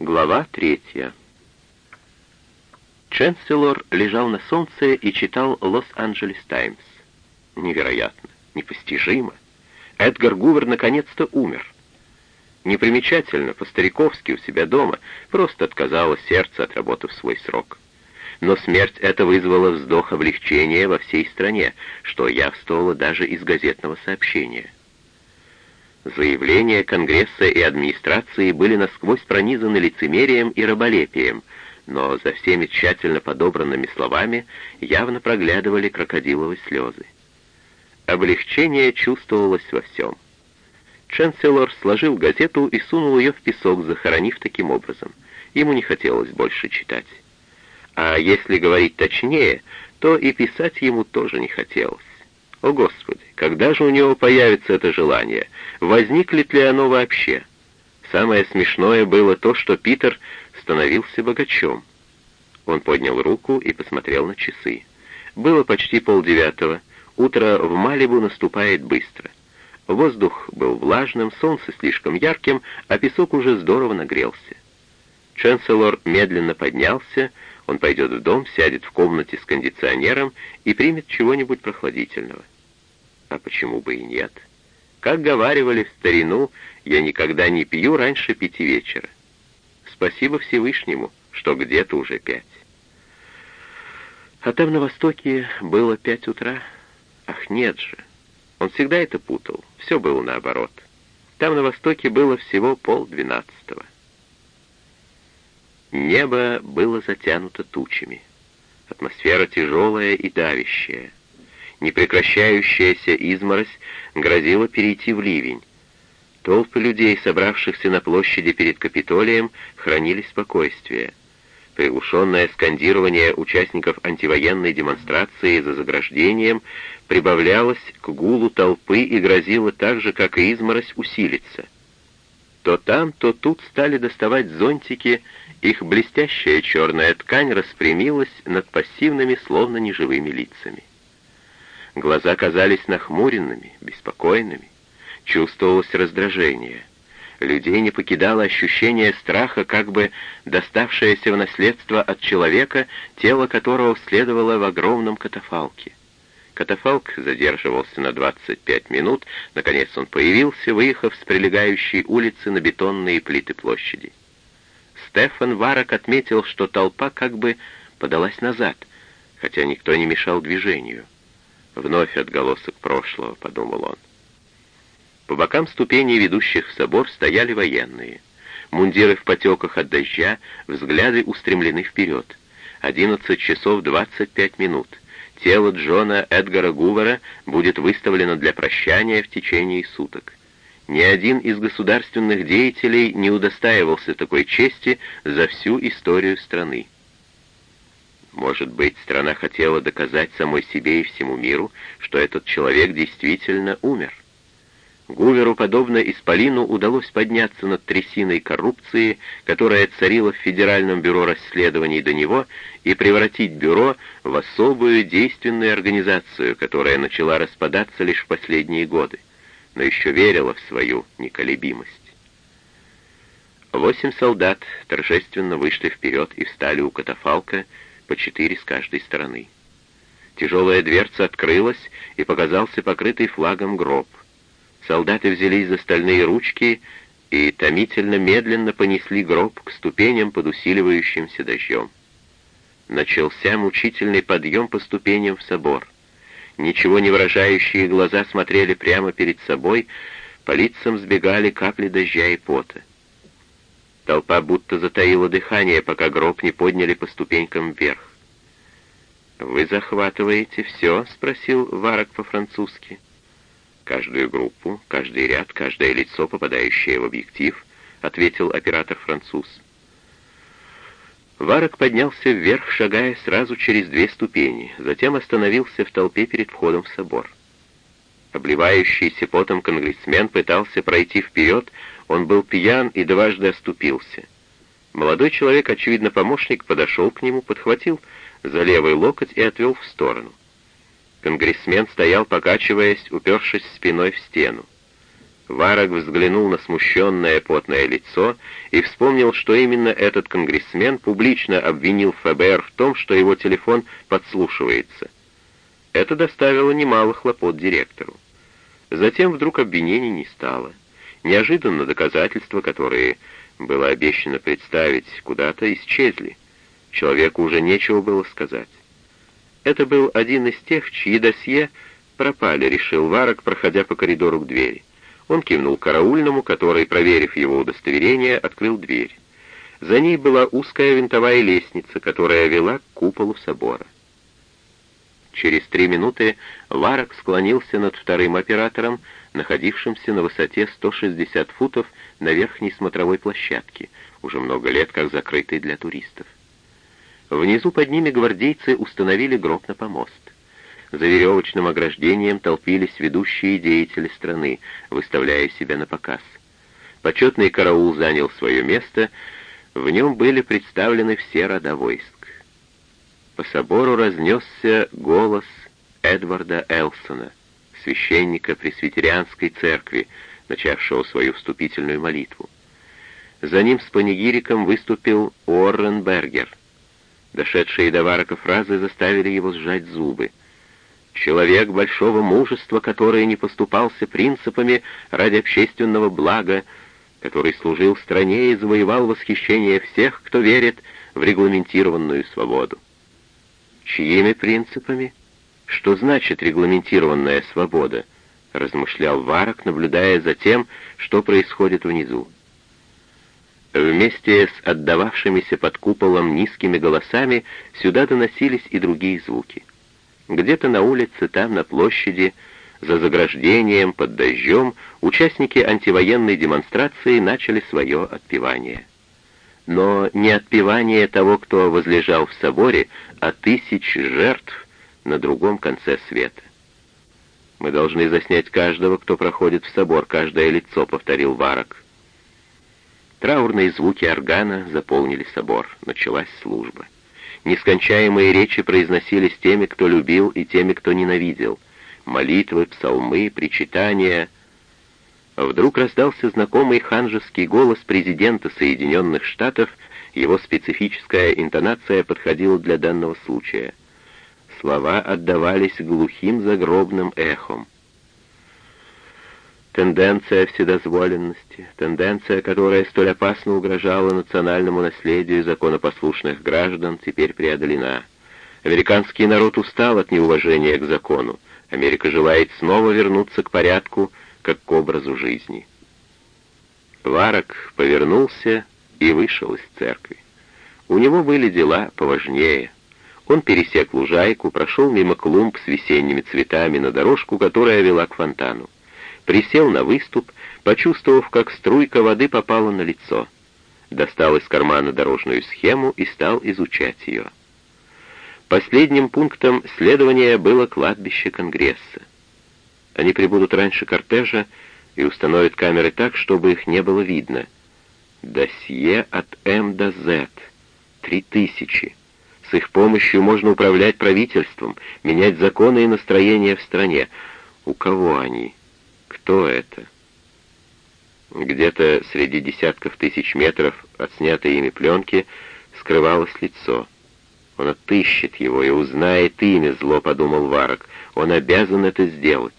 Глава третья. Ченселор лежал на солнце и читал «Лос-Анджелес Таймс». Невероятно, непостижимо. Эдгар Гувер наконец-то умер. Непримечательно, по-стариковски у себя дома, просто отказало сердце, отработав свой срок. Но смерть эта вызвала вздох облегчения во всей стране, что явствовало даже из газетного сообщения. Заявления Конгресса и администрации были насквозь пронизаны лицемерием и раболепием, но за всеми тщательно подобранными словами явно проглядывали крокодиловые слезы. Облегчение чувствовалось во всем. Ченселор сложил газету и сунул ее в песок, захоронив таким образом. Ему не хотелось больше читать. А если говорить точнее, то и писать ему тоже не хотелось. О, Господи, когда же у него появится это желание? Возникнет ли оно вообще? Самое смешное было то, что Питер становился богачом. Он поднял руку и посмотрел на часы. Было почти полдевятого. Утро в Малибу наступает быстро. Воздух был влажным, солнце слишком ярким, а песок уже здорово нагрелся. Ченселор медленно поднялся, он пойдет в дом, сядет в комнате с кондиционером и примет чего-нибудь прохладительного. А почему бы и нет? Как говаривали в старину, я никогда не пью раньше пяти вечера. Спасибо Всевышнему, что где-то уже пять. А там на востоке было пять утра. Ах, нет же. Он всегда это путал. Все было наоборот. Там на востоке было всего полдвенадцатого. Небо было затянуто тучами. Атмосфера тяжелая и давящая. Непрекращающаяся изморозь грозила перейти в ливень. Толпы людей, собравшихся на площади перед Капитолием, хранили спокойствие. Приглушенное скандирование участников антивоенной демонстрации за заграждением прибавлялось к гулу толпы и грозило так же, как и изморозь, усилиться. То там, то тут стали доставать зонтики, их блестящая черная ткань распрямилась над пассивными, словно неживыми лицами. Глаза казались нахмуренными, беспокойными. Чувствовалось раздражение. Людей не покидало ощущение страха, как бы доставшееся в наследство от человека, тело которого следовало в огромном катафалке. Катафалк задерживался на 25 минут, наконец он появился, выехав с прилегающей улицы на бетонные плиты площади. Стефан Варок отметил, что толпа как бы подалась назад, хотя никто не мешал движению. Вновь отголосок прошлого, подумал он. По бокам ступеней, ведущих в собор, стояли военные. Мундиры в потеках от дождя, взгляды устремлены вперед. Одиннадцать часов двадцать пять минут. Тело Джона Эдгара Гувера будет выставлено для прощания в течение суток. Ни один из государственных деятелей не удостаивался такой чести за всю историю страны. Может быть, страна хотела доказать самой себе и всему миру, что этот человек действительно умер. Гуверу, подобно Исполину, удалось подняться над трясиной коррупции, которая царила в Федеральном бюро расследований до него, и превратить бюро в особую действенную организацию, которая начала распадаться лишь в последние годы, но еще верила в свою неколебимость. Восемь солдат торжественно вышли вперед и встали у катафалка, по четыре с каждой стороны. Тяжелая дверца открылась, и показался покрытый флагом гроб. Солдаты взялись за стальные ручки и томительно медленно понесли гроб к ступеням под усиливающимся дождем. Начался мучительный подъем по ступеням в собор. Ничего не выражающие глаза смотрели прямо перед собой, по лицам сбегали капли дождя и пота. Толпа будто затаила дыхание, пока гроб не подняли по ступенькам вверх. «Вы захватываете все?» — спросил Варок по-французски. «Каждую группу, каждый ряд, каждое лицо, попадающее в объектив», — ответил оператор-француз. Варок поднялся вверх, шагая сразу через две ступени, затем остановился в толпе перед входом в собор. Обливающийся потом конгрессмен пытался пройти вперед, он был пьян и дважды оступился. Молодой человек, очевидно помощник, подошел к нему, подхватил за левый локоть и отвел в сторону. Конгрессмен стоял, покачиваясь, упершись спиной в стену. Варок взглянул на смущенное потное лицо и вспомнил, что именно этот конгрессмен публично обвинил ФБР в том, что его телефон подслушивается. Это доставило немало хлопот директору. Затем вдруг обвинений не стало. Неожиданно доказательства, которые было обещано представить, куда-то исчезли. Человеку уже нечего было сказать. Это был один из тех, чьи досье пропали, решил Варок, проходя по коридору к двери. Он кивнул караульному, который, проверив его удостоверение, открыл дверь. За ней была узкая винтовая лестница, которая вела к куполу собора. Через три минуты Варок склонился над вторым оператором, находившимся на высоте 160 футов на верхней смотровой площадке, уже много лет как закрытой для туристов. Внизу под ними гвардейцы установили гроб на помост. За веревочным ограждением толпились ведущие деятели страны, выставляя себя на показ. Почетный караул занял свое место, в нем были представлены все рода войск. По собору разнесся голос Эдварда Элсона, священника пресвитерианской церкви, начавшего свою вступительную молитву. За ним с панигириком выступил Уоррен Бергер. Дошедшие до Варака фразы заставили его сжать зубы. Человек большого мужества, который не поступался принципами ради общественного блага, который служил стране и завоевал восхищение всех, кто верит в регламентированную свободу. Чьими принципами? Что значит регламентированная свобода? размышлял Варок, наблюдая за тем, что происходит внизу. Вместе с отдававшимися под куполом низкими голосами сюда доносились и другие звуки. Где-то на улице, там, на площади, за заграждением, под дождем, участники антивоенной демонстрации начали свое отпевание. Но не отпевание того, кто возлежал в соборе, а тысяч жертв на другом конце света. «Мы должны заснять каждого, кто проходит в собор, каждое лицо», — повторил Варок. Траурные звуки органа заполнили собор. Началась служба. Нескончаемые речи произносились теми, кто любил, и теми, кто ненавидел. Молитвы, псалмы, причитания. Вдруг раздался знакомый ханжеский голос президента Соединенных Штатов, его специфическая интонация подходила для данного случая. Слова отдавались глухим загробным эхом. Тенденция вседозволенности, тенденция, которая столь опасно угрожала национальному наследию законопослушных граждан, теперь преодолена. Американский народ устал от неуважения к закону. Америка желает снова вернуться к порядку, как к образу жизни. Варок повернулся и вышел из церкви. У него были дела поважнее. Он пересек лужайку, прошел мимо клумб с весенними цветами на дорожку, которая вела к фонтану присел на выступ, почувствовав, как струйка воды попала на лицо. Достал из кармана дорожную схему и стал изучать ее. Последним пунктом следования было кладбище Конгресса. Они прибудут раньше кортежа и установят камеры так, чтобы их не было видно. Досье от М до З. Три тысячи. С их помощью можно управлять правительством, менять законы и настроения в стране. У кого они? Кто это? Где-то среди десятков тысяч метров от снятой ими пленки скрывалось лицо. Он отыщет его и узнает имя, зло подумал Варок. Он обязан это сделать.